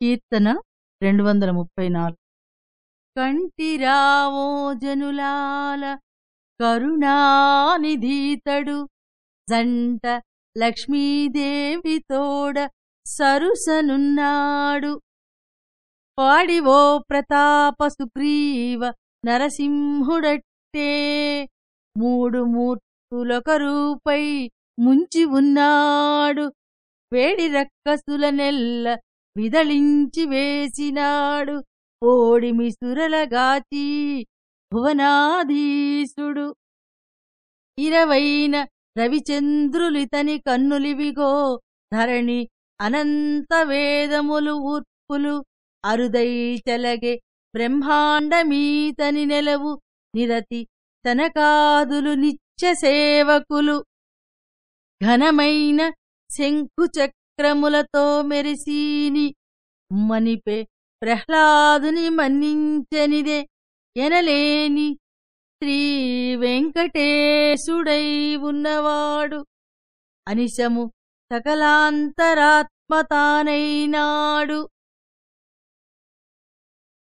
కీర్తన రెండు వందల ముప్పై నాలుగు కంటిరావో జనులాల కరుణానిధీతడు జంట లక్ష్మీదేవి తోడ సరుసనున్నాడు. పాడివో ప్రతాప సుగ్రీవ నరసింహుడట్టే మూడు మూర్తులొక రూపై ముంచి ఉన్నాడు. వేడి రక్కసుల నెల్ల విదళించి వేసినాడు ఓడిమి సురలగాచి భువనాధీసుడు ఇరవైన రవిచంద్రులితని కన్నులివిగో ధరణి అనంత వేదములు ఊర్పులు అరుదై చెలగే బ్రహ్మాండమీతని నెలవు నిరతి తనకాదులు నిత్య సేవకులు. ఘనమైన క్రములతో మెరిసీని మనిపే ప్రహ్లాదుని మన్నించనిదే ఎనలేని శ్రీ వెంకటేశుడై ఉన్నవాడు. అనిశము సకలాంతరాత్మతానైనాడు